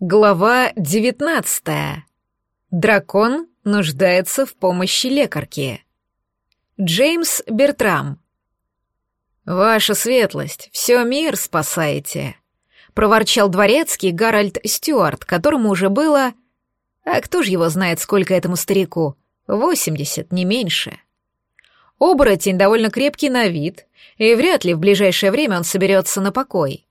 Глава 19. Дракон нуждается в помощи лекарки. Джеймс Бертрам. «Ваша светлость, все мир спасаете», — проворчал дворецкий Гарольд Стюарт, которому уже было... А кто же его знает, сколько этому старику? Восемьдесят, не меньше. Оборотень довольно крепкий на вид, и вряд ли в ближайшее время он соберется на покой.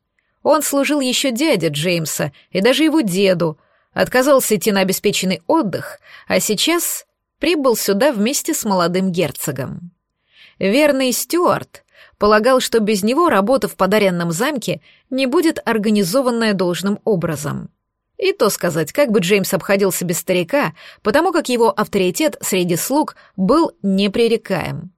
Он служил еще дяде Джеймса и даже его деду, отказался идти на обеспеченный отдых, а сейчас прибыл сюда вместе с молодым герцогом. Верный Стюарт полагал, что без него работа в подаренном замке не будет организованная должным образом. И то сказать, как бы Джеймс обходился без старика, потому как его авторитет среди слуг был непререкаем.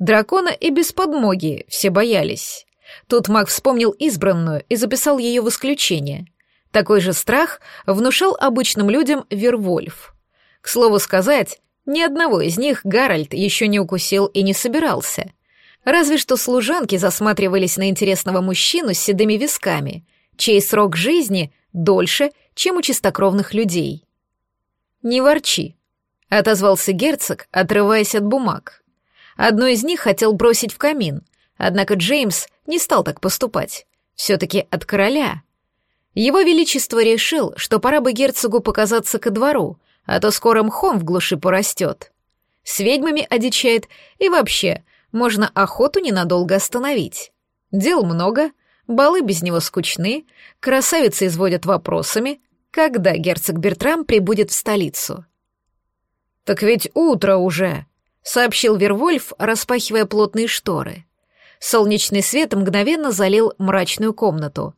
Дракона и без подмоги все боялись. Тут маг вспомнил избранную и записал ее в исключение. Такой же страх внушал обычным людям Вервольф. К слову сказать, ни одного из них Гарольд еще не укусил и не собирался. Разве что служанки засматривались на интересного мужчину с седыми висками, чей срок жизни дольше, чем у чистокровных людей. «Не ворчи», — отозвался герцог, отрываясь от бумаг. Одну из них хотел бросить в камин, однако Джеймс не стал так поступать. Все-таки от короля. Его Величество решил, что пора бы герцогу показаться ко двору, а то скоро мхом в глуши порастет. С ведьмами одичает, и вообще, можно охоту ненадолго остановить. Дел много, балы без него скучны, красавицы изводят вопросами, когда герцог Бертрам прибудет в столицу. «Так ведь утро уже», — сообщил Вервольф, распахивая плотные шторы. Солнечный свет мгновенно залил мрачную комнату.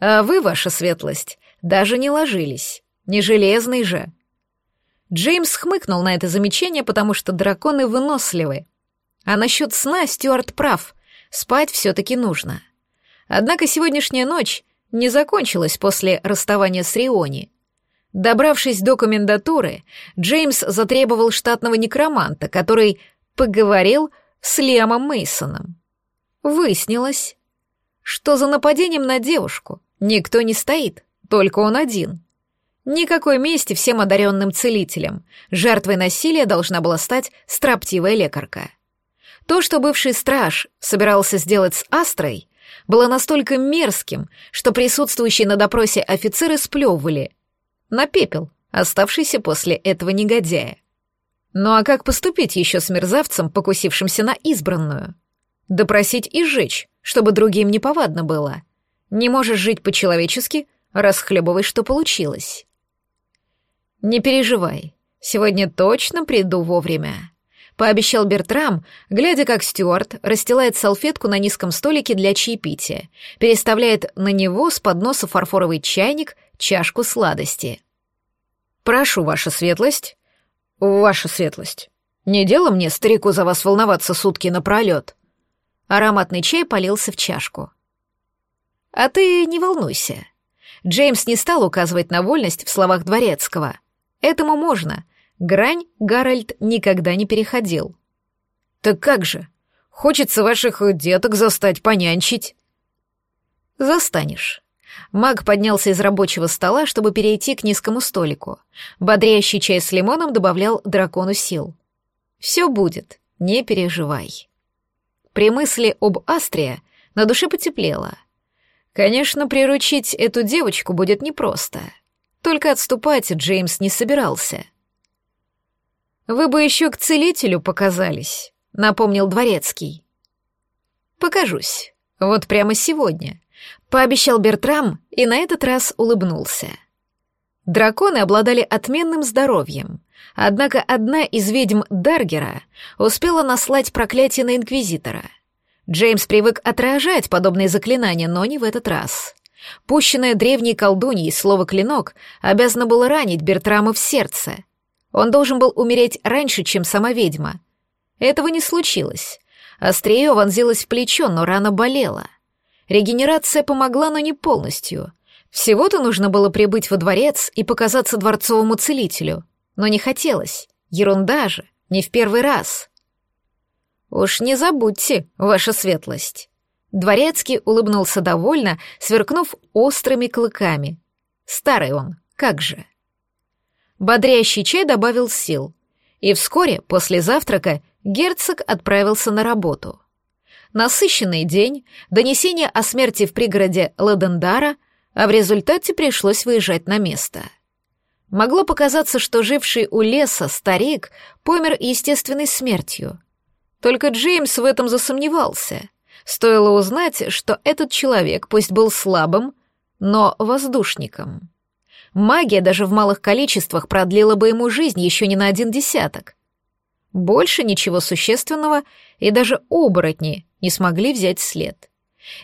«А вы, ваша светлость, даже не ложились. Не железный же». Джеймс хмыкнул на это замечание, потому что драконы выносливы. А насчет сна Стюарт прав. Спать все-таки нужно. Однако сегодняшняя ночь не закончилась после расставания с Риони. Добравшись до комендатуры, Джеймс затребовал штатного некроманта, который поговорил с Лемом Мейсоном. Выяснилось, что за нападением на девушку никто не стоит, только он один. Никакой мести всем одаренным целителям. Жертвой насилия должна была стать строптивая лекарка. То, что бывший страж собирался сделать с Астрой, было настолько мерзким, что присутствующие на допросе офицеры сплевывали на пепел, оставшийся после этого негодяя. Ну а как поступить еще с мерзавцем, покусившимся на избранную? Допросить и сжечь, чтобы другим неповадно было. Не можешь жить по-человечески, расхлебывай, что получилось. Не переживай, сегодня точно приду вовремя. Пообещал Бертрам, глядя, как Стюарт расстилает салфетку на низком столике для чаепития, переставляет на него с подноса фарфоровый чайник, чашку сладости. «Прошу, ваша светлость». «Ваша светлость». Не дело мне, старику, за вас волноваться сутки напролет. Ароматный чай полился в чашку. «А ты не волнуйся. Джеймс не стал указывать на вольность в словах Дворецкого. Этому можно. Грань Гарольд никогда не переходил». «Так как же? Хочется ваших деток застать, понянчить». «Застанешь». Маг поднялся из рабочего стола, чтобы перейти к низкому столику. Бодрящий чай с лимоном добавлял дракону сил. «Все будет, не переживай». При мысли об Астре на душе потеплело. Конечно, приручить эту девочку будет непросто. Только отступать Джеймс не собирался. «Вы бы еще к целителю показались», — напомнил Дворецкий. «Покажусь. Вот прямо сегодня», — пообещал Бертрам и на этот раз улыбнулся. Драконы обладали отменным здоровьем, Однако одна из ведьм Даргера успела наслать проклятие на Инквизитора. Джеймс привык отражать подобные заклинания, но не в этот раз. Пущенное древней колдуньей слово «клинок» обязано было ранить Бертрама в сердце. Он должен был умереть раньше, чем сама ведьма. Этого не случилось. Острие вонзилось в плечо, но рана болела. Регенерация помогла, но не полностью. Всего-то нужно было прибыть во дворец и показаться дворцовому целителю — но не хотелось. Ерунда же, не в первый раз. «Уж не забудьте, ваша светлость!» Дворецкий улыбнулся довольно, сверкнув острыми клыками. «Старый он, как же!» Бодрящий чай добавил сил, и вскоре после завтрака герцог отправился на работу. Насыщенный день, донесение о смерти в пригороде Ладендара, а в результате пришлось выезжать на место — Могло показаться, что живший у леса старик помер естественной смертью. Только Джеймс в этом засомневался. Стоило узнать, что этот человек, пусть был слабым, но воздушником. Магия даже в малых количествах продлила бы ему жизнь еще не на один десяток. Больше ничего существенного, и даже оборотни не смогли взять след.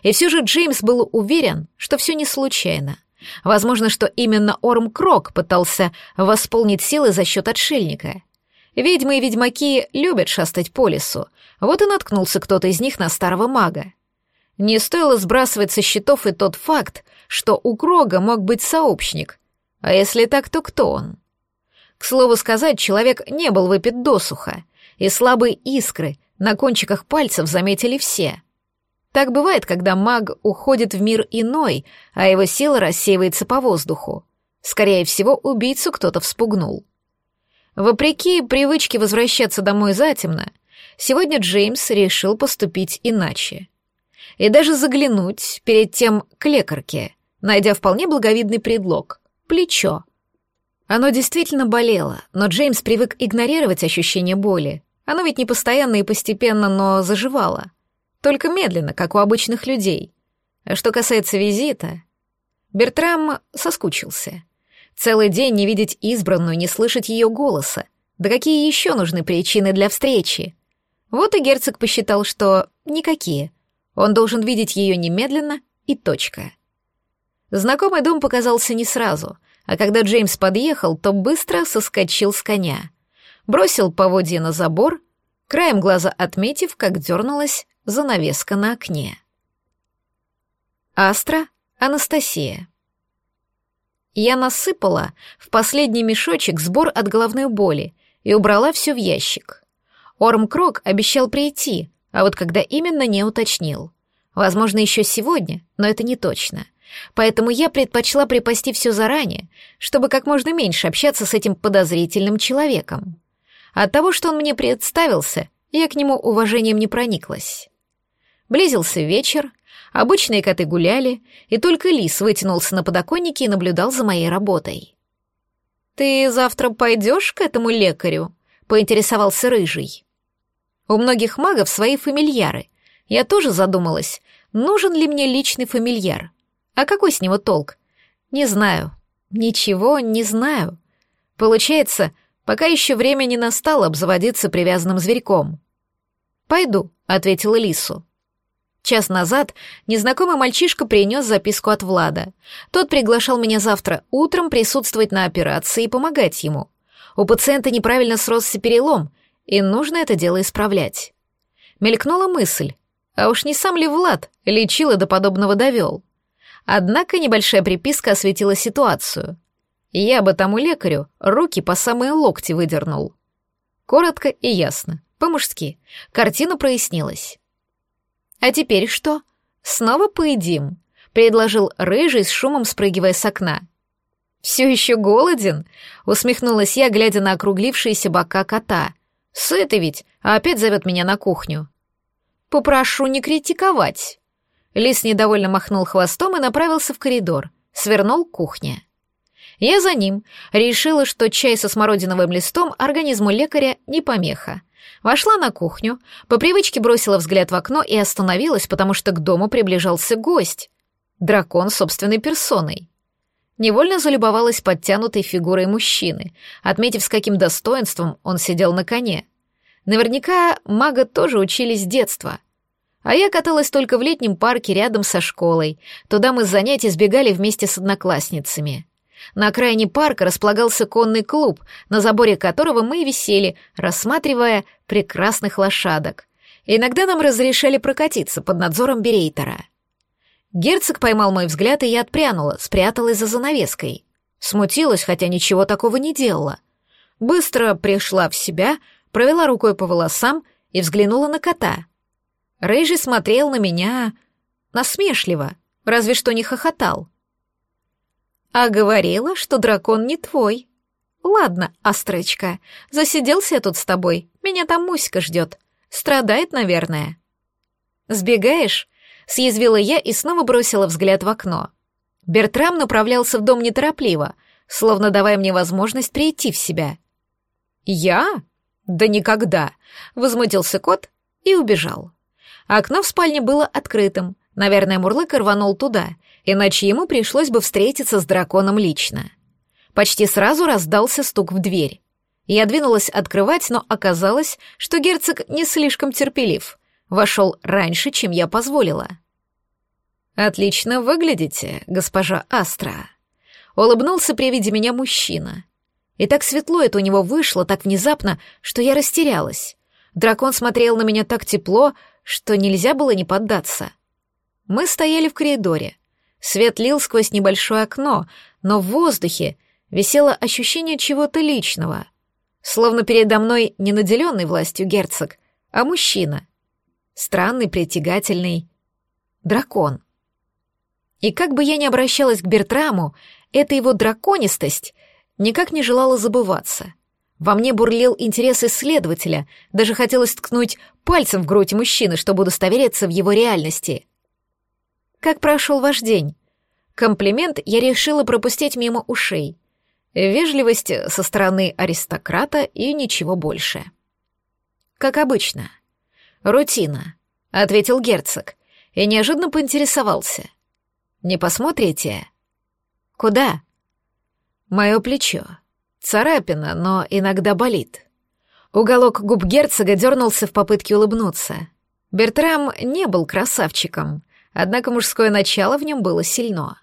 И все же Джеймс был уверен, что все не случайно. Возможно, что именно Орм Крок пытался восполнить силы за счет отшельника. Ведьмы и ведьмаки любят шастать по лесу, вот и наткнулся кто-то из них на старого мага. Не стоило сбрасывать со счетов и тот факт, что у Крога мог быть сообщник. А если так, то кто он? К слову сказать, человек не был выпит досуха, и слабые искры на кончиках пальцев заметили все. Так бывает, когда маг уходит в мир иной, а его сила рассеивается по воздуху. Скорее всего, убийцу кто-то вспугнул. Вопреки привычке возвращаться домой затемно, сегодня Джеймс решил поступить иначе. И даже заглянуть перед тем к лекарке, найдя вполне благовидный предлог — плечо. Оно действительно болело, но Джеймс привык игнорировать ощущение боли. Оно ведь не постоянно и постепенно, но заживало — только медленно, как у обычных людей. А что касается визита, Бертрам соскучился. Целый день не видеть избранную, не слышать ее голоса. Да какие еще нужны причины для встречи? Вот и герцог посчитал, что никакие. Он должен видеть ее немедленно и точка. Знакомый дом показался не сразу, а когда Джеймс подъехал, то быстро соскочил с коня. Бросил поводья на забор, краем глаза отметив, как дернулась занавеска на окне. Астра Анастасия. Я насыпала в последний мешочек сбор от головной боли и убрала все в ящик. Орм Крок обещал прийти, а вот когда именно не уточнил. Возможно, еще сегодня, но это не точно. Поэтому я предпочла припасти все заранее, чтобы как можно меньше общаться с этим подозрительным человеком. От того, что он мне представился, я к нему уважением не прониклась. Близился вечер, обычные коты гуляли, и только лис вытянулся на подоконнике и наблюдал за моей работой. «Ты завтра пойдешь к этому лекарю?» — поинтересовался рыжий. «У многих магов свои фамильяры. Я тоже задумалась, нужен ли мне личный фамильяр. А какой с него толк? Не знаю. Ничего не знаю. Получается, пока еще время не настало обзаводиться привязанным зверьком». «Пойду», — ответила Лису. Час назад незнакомый мальчишка принес записку от Влада. Тот приглашал меня завтра утром присутствовать на операции и помогать ему. У пациента неправильно сросся перелом, и нужно это дело исправлять. Мелькнула мысль, а уж не сам ли Влад лечил и до подобного довел? Однако небольшая приписка осветила ситуацию. Я бы тому лекарю руки по самые локти выдернул. Коротко и ясно, по-мужски. Картина прояснилась. А теперь что? Снова поедим?» — предложил Рыжий с шумом спрыгивая с окна. «Все еще голоден?» — усмехнулась я, глядя на округлившиеся бока кота. «Сытый ведь, а опять зовет меня на кухню». «Попрошу не критиковать». Лис недовольно махнул хвостом и направился в коридор, свернул к кухне. Я за ним. Решила, что чай со смородиновым листом организму лекаря не помеха. Вошла на кухню, по привычке бросила взгляд в окно и остановилась, потому что к дому приближался гость. Дракон собственной персоной. Невольно залюбовалась подтянутой фигурой мужчины, отметив, с каким достоинством он сидел на коне. Наверняка мага тоже учили с детства. А я каталась только в летнем парке рядом со школой. Туда мы с занятий сбегали вместе с одноклассницами. На окраине парка располагался конный клуб, на заборе которого мы висели, рассматривая прекрасных лошадок. Иногда нам разрешали прокатиться под надзором Берейтера. Герцог поймал мой взгляд, и я отпрянула, спряталась за занавеской. Смутилась, хотя ничего такого не делала. Быстро пришла в себя, провела рукой по волосам и взглянула на кота. Рыжий смотрел на меня насмешливо, разве что не хохотал. — а говорила, что дракон не твой. Ладно, Острычка, засиделся я тут с тобой. Меня там Муська ждет. Страдает, наверное. Сбегаешь? Съязвила я и снова бросила взгляд в окно. Бертрам направлялся в дом неторопливо, словно давая мне возможность прийти в себя. «Я? Да никогда!» — возмутился кот и убежал. Окно в спальне было открытым, Наверное, Мурлык рванул туда, иначе ему пришлось бы встретиться с драконом лично. Почти сразу раздался стук в дверь. Я двинулась открывать, но оказалось, что герцог не слишком терпелив. Вошел раньше, чем я позволила. «Отлично выглядите, госпожа Астра», — улыбнулся при виде меня мужчина. И так светло это у него вышло, так внезапно, что я растерялась. Дракон смотрел на меня так тепло, что нельзя было не поддаться. Мы стояли в коридоре. Свет лил сквозь небольшое окно, но в воздухе висело ощущение чего-то личного. Словно передо мной не наделенный властью герцог, а мужчина. Странный, притягательный. Дракон. И как бы я ни обращалась к Бертраму, эта его драконистость никак не желала забываться. Во мне бурлил интерес исследователя, даже хотелось ткнуть пальцем в грудь мужчины, чтобы удостовериться в его реальности — как прошел ваш день?» Комплимент я решила пропустить мимо ушей. Вежливость со стороны аристократа и ничего больше. «Как обычно. Рутина», — ответил герцог и неожиданно поинтересовался. «Не посмотрите?» «Куда?» «Мое плечо. Царапина, но иногда болит». Уголок губ герцога дернулся в попытке улыбнуться. Бертрам не был красавчиком, Однако мужское начало в нем было сильно.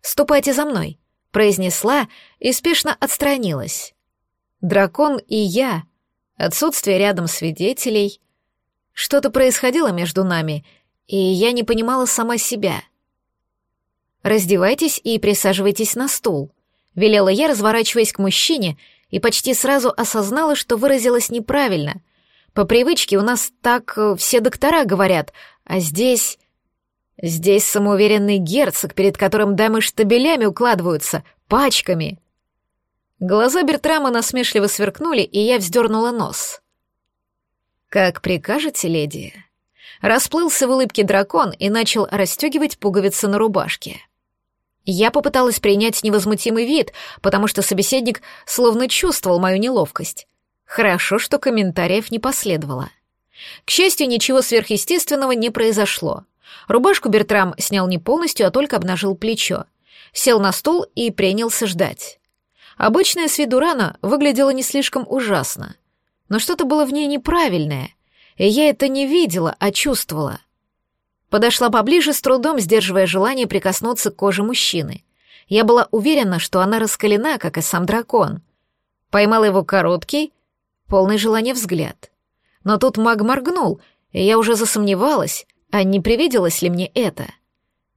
«Ступайте за мной», — произнесла и спешно отстранилась. Дракон и я, отсутствие рядом свидетелей. Что-то происходило между нами, и я не понимала сама себя. «Раздевайтесь и присаживайтесь на стул», — велела я, разворачиваясь к мужчине, и почти сразу осознала, что выразилась неправильно. По привычке у нас так э, все доктора говорят, а здесь... Здесь самоуверенный герцог, перед которым дамы штабелями укладываются, пачками. Глаза Бертрама насмешливо сверкнули, и я вздернула нос. «Как прикажете, леди?» Расплылся в улыбке дракон и начал расстегивать пуговицы на рубашке. Я попыталась принять невозмутимый вид, потому что собеседник словно чувствовал мою неловкость. Хорошо, что комментариев не последовало. К счастью, ничего сверхъестественного не произошло — Рубашку Бертрам снял не полностью, а только обнажил плечо. Сел на стул и принялся ждать. Обычная с виду рана выглядела не слишком ужасно. Но что-то было в ней неправильное. И я это не видела, а чувствовала. Подошла поближе, с трудом сдерживая желание прикоснуться к коже мужчины. Я была уверена, что она раскалена, как и сам дракон. Поймала его короткий, полный желания взгляд. Но тут маг моргнул, и я уже засомневалась, а не привиделось ли мне это?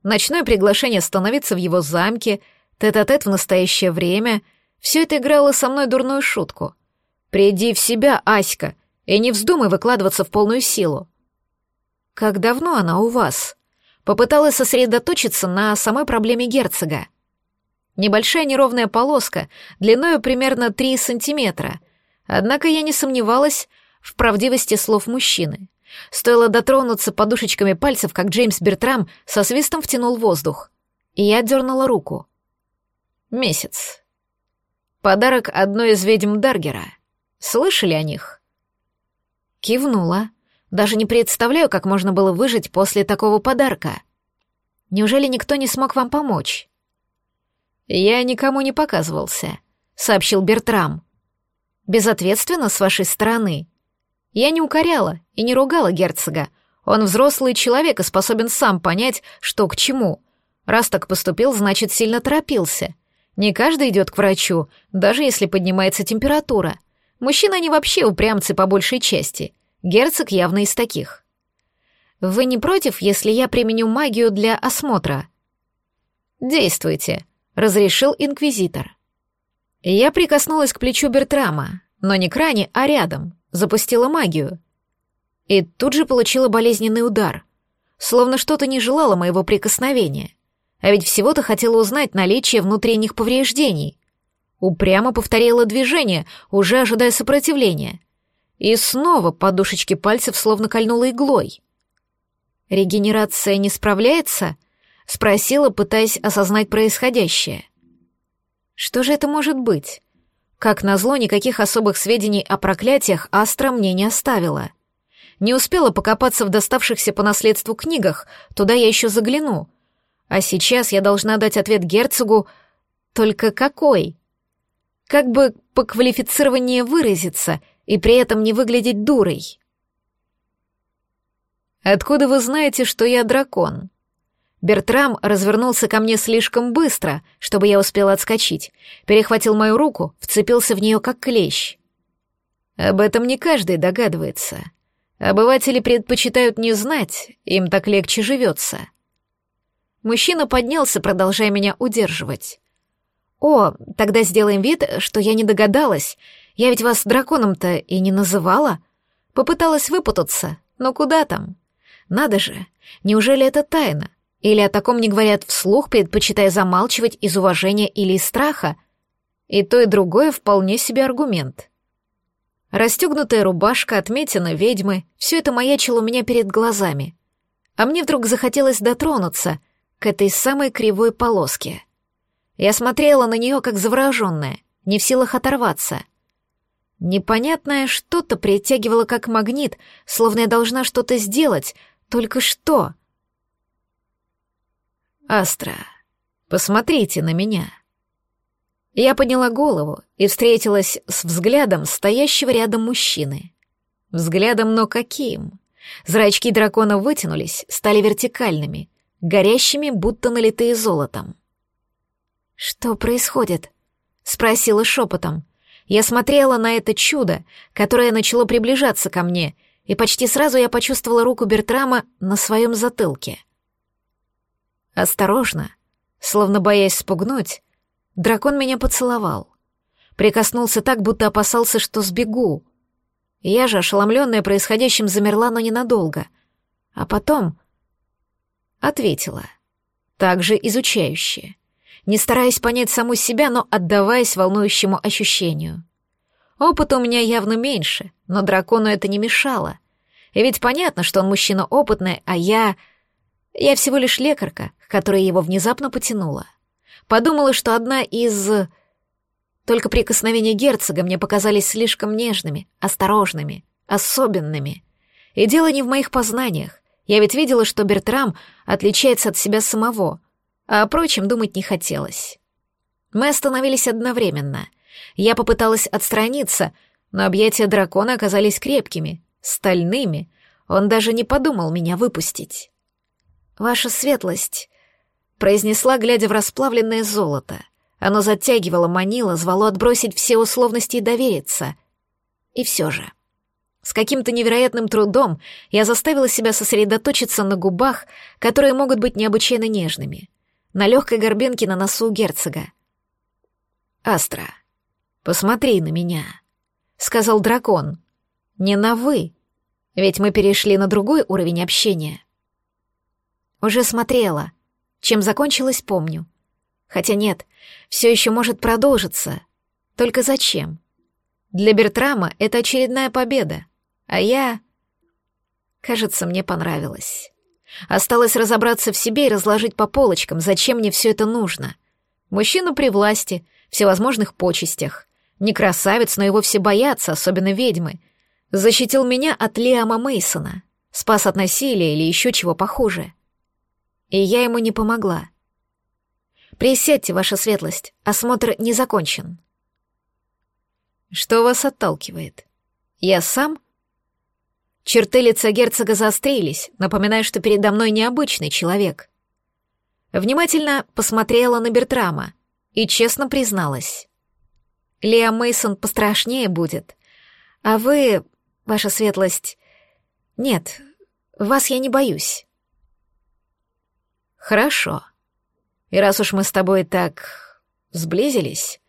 Ночное приглашение становиться в его замке, тет-а-тет -тет в настоящее время — все это играло со мной дурную шутку. «Приди в себя, Аська, и не вздумай выкладываться в полную силу». «Как давно она у вас?» Попыталась сосредоточиться на самой проблеме герцога. Небольшая неровная полоска, длиной примерно 3 сантиметра. Однако я не сомневалась в правдивости слов мужчины. Стоило дотронуться подушечками пальцев, как Джеймс Бертрам со свистом втянул воздух. И я дернула руку. Месяц. Подарок одной из ведьм Даргера. Слышали о них? Кивнула. Даже не представляю, как можно было выжить после такого подарка. Неужели никто не смог вам помочь? Я никому не показывался, сообщил Бертрам. Безответственно с вашей стороны. Я не укоряла и не ругала герцога. Он взрослый человек и способен сам понять, что к чему. Раз так поступил, значит, сильно торопился. Не каждый идет к врачу, даже если поднимается температура. Мужчины не вообще упрямцы по большей части. Герцог явно из таких. «Вы не против, если я применю магию для осмотра?» «Действуйте», — разрешил инквизитор. Я прикоснулась к плечу Бертрама, но не к ране, а рядом, запустила магию. И тут же получила болезненный удар, словно что-то не желало моего прикосновения. А ведь всего-то хотела узнать наличие внутренних повреждений. Упрямо повторила движение, уже ожидая сопротивления. И снова подушечки пальцев словно кольнула иглой. «Регенерация не справляется?» — спросила, пытаясь осознать происходящее. «Что же это может быть?» Как назло, никаких особых сведений о проклятиях Астра мне не оставила. Не успела покопаться в доставшихся по наследству книгах, туда я еще загляну. А сейчас я должна дать ответ герцогу, только какой? Как бы поквалифицированнее выразиться и при этом не выглядеть дурой? «Откуда вы знаете, что я дракон?» Бертрам развернулся ко мне слишком быстро, чтобы я успела отскочить, перехватил мою руку, вцепился в нее как клещ. Об этом не каждый догадывается. Обыватели предпочитают не знать, им так легче живется. Мужчина поднялся, продолжая меня удерживать. «О, тогда сделаем вид, что я не догадалась. Я ведь вас драконом-то и не называла. Попыталась выпутаться, но куда там? Надо же, неужели это тайна? Или о таком не говорят вслух, предпочитая замалчивать из уважения или из страха. И то, и другое вполне себе аргумент. Расстегнутая рубашка, отметина ведьмы — все это маячило у меня перед глазами. А мне вдруг захотелось дотронуться к этой самой кривой полоске. Я смотрела на нее как завороженная, не в силах оторваться — Непонятное что-то притягивало как магнит, словно я должна что-то сделать, только что. «Астра, посмотрите на меня!» Я подняла голову и встретилась с взглядом стоящего рядом мужчины. Взглядом, но каким? Зрачки дракона вытянулись, стали вертикальными, горящими, будто налитые золотом. «Что происходит?» — спросила шепотом. Я смотрела на это чудо, которое начало приближаться ко мне, и почти сразу я почувствовала руку Бертрама на своем затылке — Осторожно, словно боясь спугнуть, дракон меня поцеловал. Прикоснулся так, будто опасался, что сбегу. Я же, ошеломленная происходящим, замерла, но ненадолго. А потом... Ответила. Также изучающе. Не стараясь понять саму себя, но отдаваясь волнующему ощущению. Опыта у меня явно меньше, но дракону это не мешало. И ведь понятно, что он мужчина опытный, а я... Я всего лишь лекарка, которая его внезапно потянула, Подумала, что одна из... Э, только прикосновения герцога мне показались слишком нежными, осторожными, особенными. И дело не в моих познаниях. Я ведь видела, что Бертрам отличается от себя самого, а о прочем думать не хотелось. Мы остановились одновременно. Я попыталась отстраниться, но объятия дракона оказались крепкими, стальными. Он даже не подумал меня выпустить. «Ваша светлость», произнесла, глядя в расплавленное золото. Оно затягивало, манило, звало отбросить все условности и довериться. И все же. С каким-то невероятным трудом я заставила себя сосредоточиться на губах, которые могут быть необычайно нежными, на легкой горбинке на носу герцога. «Астра, посмотри на меня», — сказал дракон. «Не на «вы», ведь мы перешли на другой уровень общения». Уже смотрела, чем закончилось, помню. Хотя нет, все еще может продолжиться. Только зачем? Для Бертрама это очередная победа. А я... Кажется, мне понравилось. Осталось разобраться в себе и разложить по полочкам, зачем мне все это нужно. Мужчину при власти, всевозможных почестях. Не красавец, но его все боятся, особенно ведьмы. Защитил меня от Лиама Мейсона, спас от насилия или еще чего похуже и я ему не помогла. Присядьте, ваша светлость, осмотр не закончен. Что вас отталкивает? Я сам? Черты лица герцога заострились, напоминая, что передо мной необычный человек. Внимательно посмотрела на Бертрама и честно призналась. Лео Мейсон пострашнее будет, а вы, ваша светлость... Нет, вас я не боюсь. Хорошо. И раз уж мы с тобой так сблизились,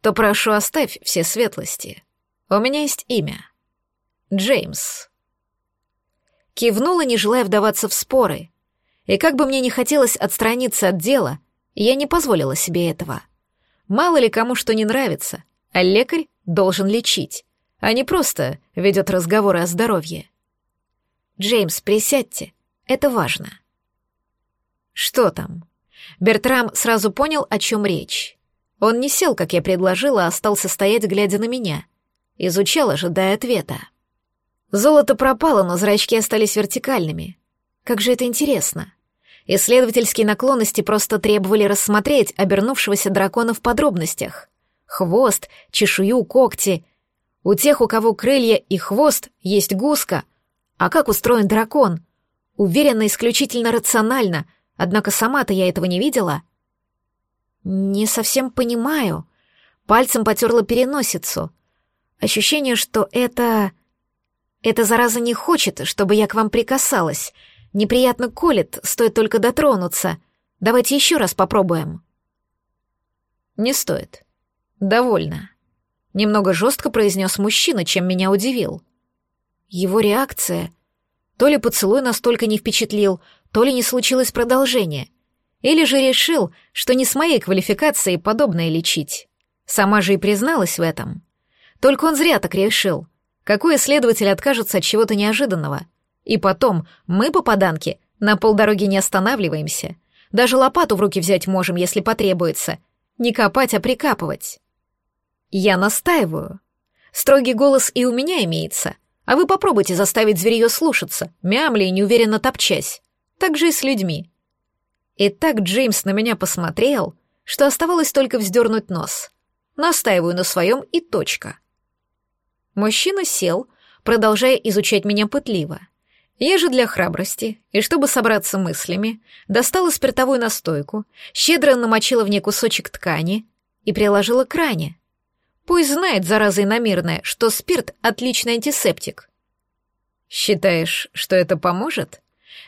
то прошу оставь все светлости. У меня есть имя. Джеймс. Кивнула, не желая вдаваться в споры. И как бы мне не хотелось отстраниться от дела, я не позволила себе этого. Мало ли кому что не нравится, а лекарь должен лечить, а не просто ведет разговоры о здоровье. Джеймс, присядьте, это важно. Что там? Бертрам сразу понял, о чем речь. Он не сел, как я предложила, а стал стоять, глядя на меня. Изучал, ожидая ответа. Золото пропало, но зрачки остались вертикальными. Как же это интересно. Исследовательские наклонности просто требовали рассмотреть обернувшегося дракона в подробностях. Хвост, чешую, когти. У тех, у кого крылья и хвост, есть гуска. А как устроен дракон? Уверенно, исключительно рационально, Однако сама-то я этого не видела. Не совсем понимаю. Пальцем потерла переносицу. Ощущение, что это... Эта зараза не хочет, чтобы я к вам прикасалась. Неприятно колет, стоит только дотронуться. Давайте еще раз попробуем. Не стоит. Довольно. Немного жестко произнес мужчина, чем меня удивил. Его реакция... То ли поцелуй настолько не впечатлил, то ли не случилось продолжение. Или же решил, что не с моей квалификацией подобное лечить. Сама же и призналась в этом. Только он зря так решил. Какой исследователь откажется от чего-то неожиданного? И потом, мы, попаданки, на полдороги не останавливаемся. Даже лопату в руки взять можем, если потребуется. Не копать, а прикапывать. Я настаиваю. Строгий голос и у меня имеется. А вы попробуйте заставить зверье слушаться, мямли и неуверенно топчась так же и с людьми. И так Джеймс на меня посмотрел, что оставалось только вздернуть нос. Настаиваю на своем и точка. Мужчина сел, продолжая изучать меня пытливо. Я же для храбрости, и чтобы собраться мыслями, достала спиртовую настойку, щедро намочила в ней кусочек ткани и приложила к ране. Пусть знает, зараза иномирная, что спирт — отличный антисептик. «Считаешь, что это поможет?»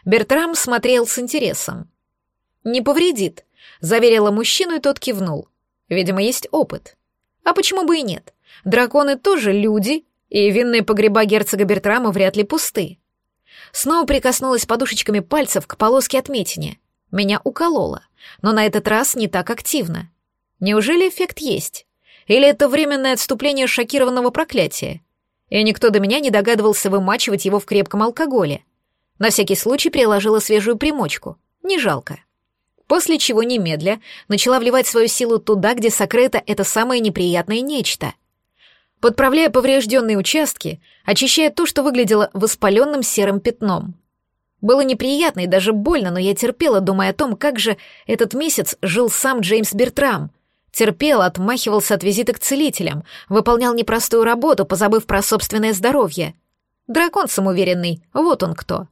Бертрам смотрел с интересом. «Не повредит», — заверила мужчину, и тот кивнул. «Видимо, есть опыт». «А почему бы и нет? Драконы тоже люди, и винные погреба герцога Бертрама вряд ли пусты». Снова прикоснулась подушечками пальцев к полоске отметине. Меня укололо, но на этот раз не так активно. Неужели эффект есть? Или это временное отступление шокированного проклятия? И никто до меня не догадывался вымачивать его в крепком алкоголе. На всякий случай приложила свежую примочку, не жалко. После чего немедля начала вливать свою силу туда, где сокрыто это самое неприятное нечто. Подправляя поврежденные участки, очищая то, что выглядело воспаленным серым пятном. Было неприятно и даже больно, но я терпела, думая о том, как же этот месяц жил сам Джеймс Бертрам. Терпел, отмахивался от визита к целителям, выполнял непростую работу, позабыв про собственное здоровье. Дракон самоуверенный, вот он кто.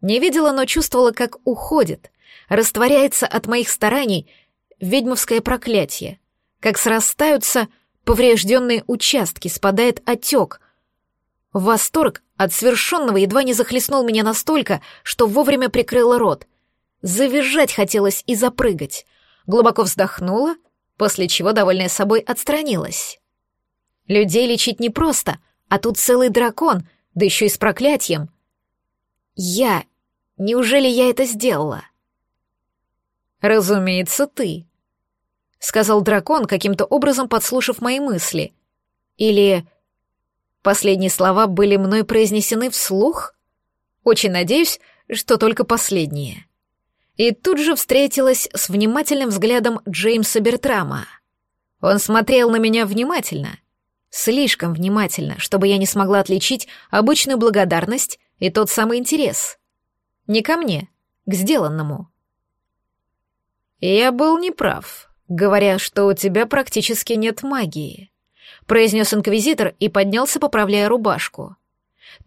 Не видела, но чувствовала, как уходит, растворяется от моих стараний ведьмовское проклятие, как срастаются поврежденные участки, спадает отек. Восторг от свершенного едва не захлестнул меня настолько, что вовремя прикрыла рот. Завизжать хотелось и запрыгать. Глубоко вздохнула, после чего, довольная собой, отстранилась. Людей лечить непросто, а тут целый дракон, да еще и с проклятием. Я Неужели я это сделала?» «Разумеется, ты», — сказал дракон, каким-то образом подслушав мои мысли. «Или...» Последние слова были мной произнесены вслух? Очень надеюсь, что только последние. И тут же встретилась с внимательным взглядом Джеймса Бертрама. Он смотрел на меня внимательно, слишком внимательно, чтобы я не смогла отличить обычную благодарность и тот самый интерес. Не ко мне, к сделанному. «Я был неправ, говоря, что у тебя практически нет магии», произнес инквизитор и поднялся, поправляя рубашку.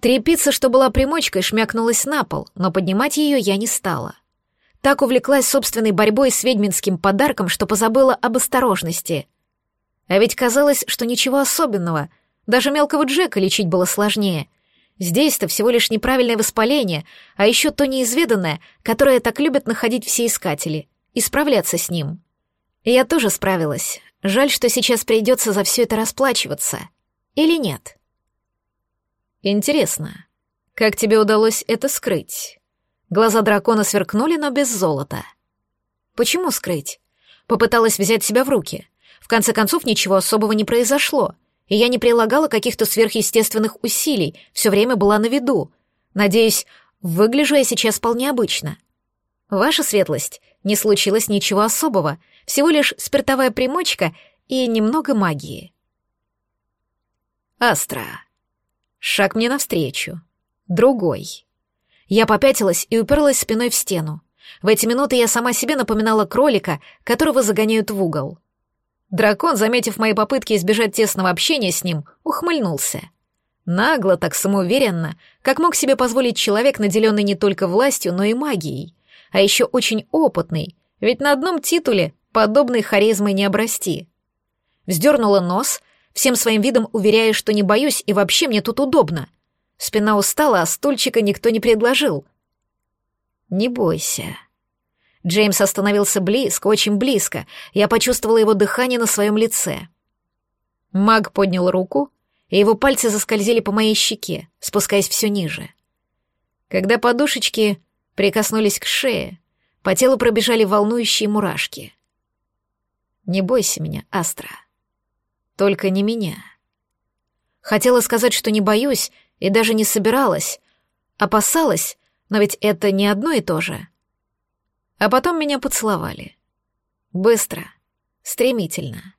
Трепица, что была примочкой, шмякнулась на пол, но поднимать ее я не стала. Так увлеклась собственной борьбой с ведьминским подарком, что позабыла об осторожности. А ведь казалось, что ничего особенного, даже мелкого Джека лечить было сложнее — Здесь-то всего лишь неправильное воспаление, а еще то неизведанное, которое так любят находить все искатели, и справляться с ним. Я тоже справилась. Жаль, что сейчас придется за все это расплачиваться. Или нет? Интересно, как тебе удалось это скрыть? Глаза дракона сверкнули, но без золота. Почему скрыть? Попыталась взять себя в руки. В конце концов, ничего особого не произошло — и я не прилагала каких-то сверхъестественных усилий, все время была на виду. Надеюсь, выгляжу я сейчас вполне обычно. Ваша светлость, не случилось ничего особого, всего лишь спиртовая примочка и немного магии. Астра. Шаг мне навстречу. Другой. Я попятилась и уперлась спиной в стену. В эти минуты я сама себе напоминала кролика, которого загоняют в угол — Дракон, заметив мои попытки избежать тесного общения с ним, ухмыльнулся. Нагло, так самоуверенно, как мог себе позволить человек, наделенный не только властью, но и магией, а еще очень опытный, ведь на одном титуле подобной харизмы не обрасти. Вздернула нос, всем своим видом уверяя, что не боюсь и вообще мне тут удобно. Спина устала, а стульчика никто не предложил. «Не бойся», Джеймс остановился близко, очень близко. Я почувствовала его дыхание на своем лице. Маг поднял руку, и его пальцы заскользили по моей щеке, спускаясь все ниже. Когда подушечки прикоснулись к шее, по телу пробежали волнующие мурашки. «Не бойся меня, Астра. Только не меня». Хотела сказать, что не боюсь, и даже не собиралась. Опасалась, но ведь это не одно и то же. А потом меня поцеловали. Быстро, стремительно,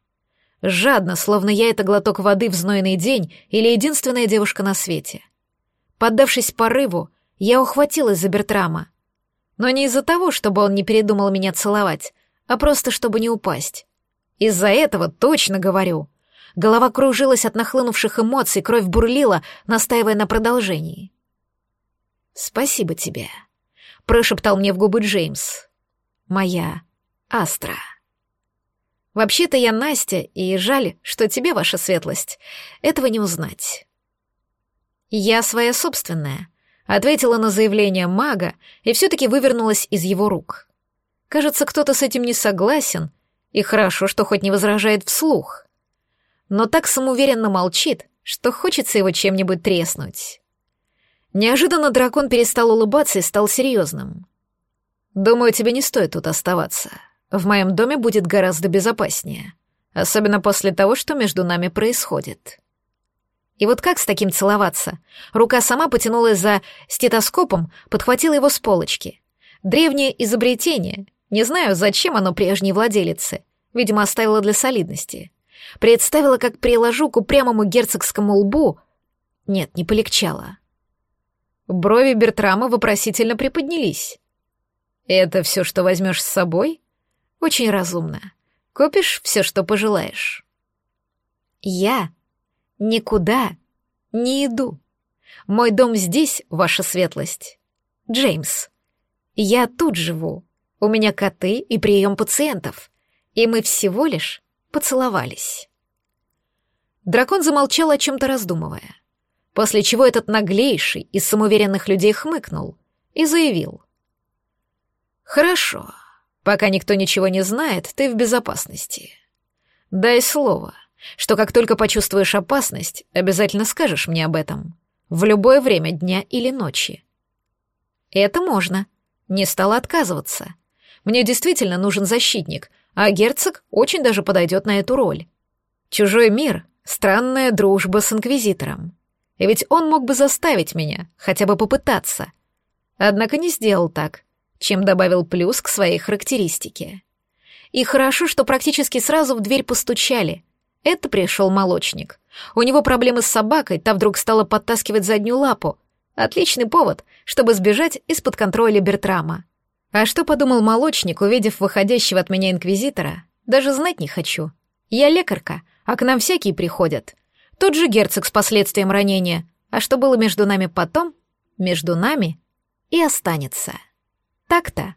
жадно, словно я это глоток воды в знойный день или единственная девушка на свете. Поддавшись порыву, я ухватилась за Бертрама. Но не из-за того, чтобы он не передумал меня целовать, а просто чтобы не упасть. Из-за этого точно говорю. Голова кружилась от нахлынувших эмоций, кровь бурлила, настаивая на продолжении. «Спасибо тебе», — прошептал мне в губы Джеймс моя Астра. Вообще-то я Настя, и жаль, что тебе, ваша светлость, этого не узнать. Я своя собственная, ответила на заявление мага и все-таки вывернулась из его рук. Кажется, кто-то с этим не согласен, и хорошо, что хоть не возражает вслух. Но так самоуверенно молчит, что хочется его чем-нибудь треснуть. Неожиданно дракон перестал улыбаться и стал серьезным. Думаю, тебе не стоит тут оставаться. В моем доме будет гораздо безопаснее. Особенно после того, что между нами происходит. И вот как с таким целоваться? Рука сама потянулась за стетоскопом, подхватила его с полочки. Древнее изобретение. Не знаю, зачем оно прежней владелице. Видимо, оставила для солидности. Представила, как приложу к упрямому герцогскому лбу. Нет, не полегчало. Брови Бертрама вопросительно приподнялись. Это все, что возьмешь с собой? Очень разумно. Купишь все, что пожелаешь. Я никуда не иду. Мой дом здесь, ваша светлость. Джеймс, я тут живу. У меня коты и прием пациентов. И мы всего лишь поцеловались. Дракон замолчал о чем-то раздумывая, после чего этот наглейший из самоуверенных людей хмыкнул и заявил. Хорошо. Пока никто ничего не знает, ты в безопасности. Дай слово, что как только почувствуешь опасность, обязательно скажешь мне об этом. В любое время дня или ночи. Это можно. Не стала отказываться. Мне действительно нужен защитник, а герцог очень даже подойдет на эту роль. Чужой мир — странная дружба с инквизитором. И ведь он мог бы заставить меня, хотя бы попытаться. Однако не сделал так чем добавил плюс к своей характеристике. И хорошо, что практически сразу в дверь постучали. Это пришел молочник. У него проблемы с собакой, та вдруг стала подтаскивать заднюю лапу. Отличный повод, чтобы сбежать из-под контроля Бертрама. А что подумал молочник, увидев выходящего от меня инквизитора? Даже знать не хочу. Я лекарка, а к нам всякие приходят. Тот же герцог с последствием ранения. А что было между нами потом, между нами и останется контакта.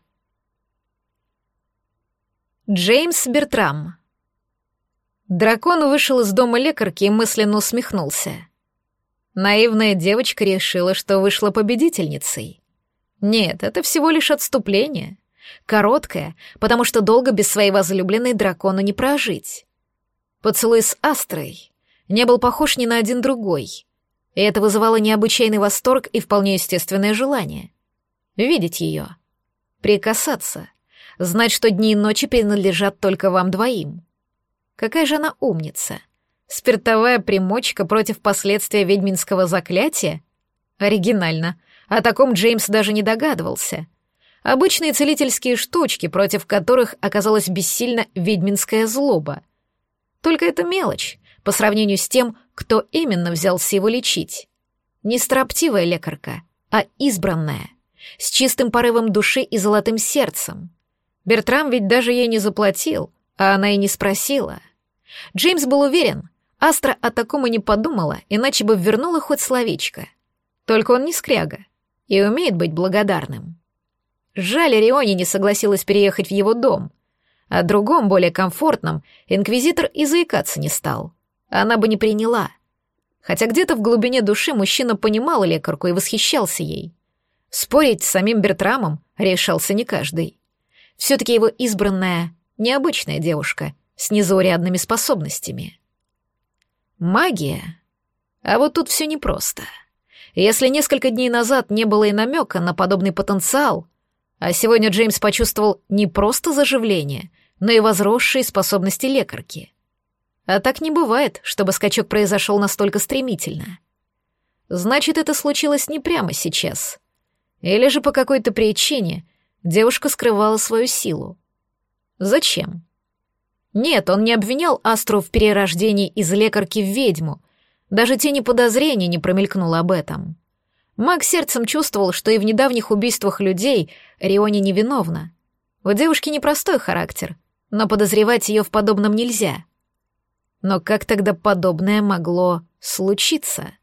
Джеймс Бертрам. Дракон вышел из дома лекарки и мысленно усмехнулся. Наивная девочка решила, что вышла победительницей. Нет, это всего лишь отступление. Короткое, потому что долго без своей возлюбленной дракону не прожить. Поцелуй с Астрой не был похож ни на один другой. И это вызывало необычайный восторг и вполне естественное желание — видеть ее прикасаться, знать, что дни и ночи принадлежат только вам двоим. Какая же она умница! Спиртовая примочка против последствия ведьминского заклятия? Оригинально. О таком Джеймс даже не догадывался. Обычные целительские штучки, против которых оказалась бессильно ведьминская злоба. Только это мелочь по сравнению с тем, кто именно взялся его лечить. Не строптивая лекарка, а избранная с чистым порывом души и золотым сердцем. Бертрам ведь даже ей не заплатил, а она и не спросила. Джеймс был уверен, Астра о таком и не подумала, иначе бы вернула хоть словечко. Только он не скряга и умеет быть благодарным. Жаль, Риони не согласилась переехать в его дом. О другом, более комфортном, инквизитор и заикаться не стал. Она бы не приняла. Хотя где-то в глубине души мужчина понимал лекарку и восхищался ей. Спорить с самим Бертрамом решался не каждый. Все-таки его избранная необычная девушка с незаурядными способностями. Магия. А вот тут все непросто. Если несколько дней назад не было и намека на подобный потенциал, а сегодня Джеймс почувствовал не просто заживление, но и возросшие способности лекарки. А так не бывает, чтобы скачок произошел настолько стремительно. Значит, это случилось не прямо сейчас — или же по какой-то причине девушка скрывала свою силу. Зачем? Нет, он не обвинял Астру в перерождении из лекарки в ведьму. Даже тени подозрения не промелькнуло об этом. Маг сердцем чувствовал, что и в недавних убийствах людей Рионе невиновна. У девушки непростой характер, но подозревать ее в подобном нельзя. Но как тогда подобное могло случиться?